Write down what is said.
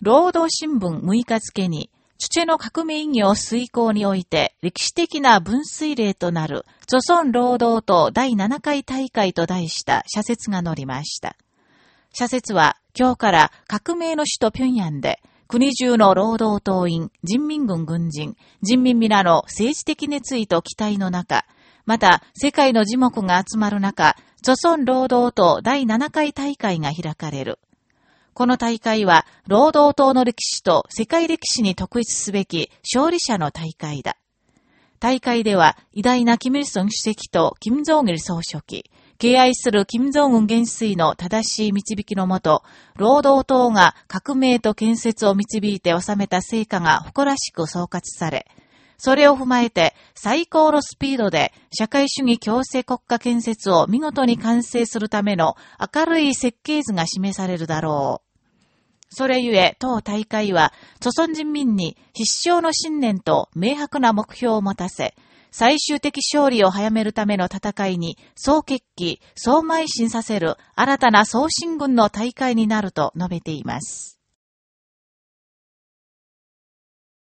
労働新聞6日付に、チュチェの革命業遂行において歴史的な分水嶺となる、著村労働党第7回大会と題した社説が載りました。社説は今日から革命の首都平壌で、国中の労働党員、人民軍軍人、人民皆の政治的熱意と期待の中、また世界の樹木が集まる中、著村労働党第7回大会が開かれる。この大会は、労働党の歴史と世界歴史に特筆すべき勝利者の大会だ。大会では、偉大なキム・イルソン主席とキム・ジョン・イル総書記、敬愛するキム・ジョンウン元帥の正しい導きのもと、労働党が革命と建設を導いて収めた成果が誇らしく総括され、それを踏まえて最高のスピードで社会主義共生国家建設を見事に完成するための明るい設計図が示されるだろう。それゆえ、当大会は、著村人民に必勝の信念と明白な目標を持たせ、最終的勝利を早めるための戦いに総決起、総邁進させる新たな総進軍の大会になると述べています。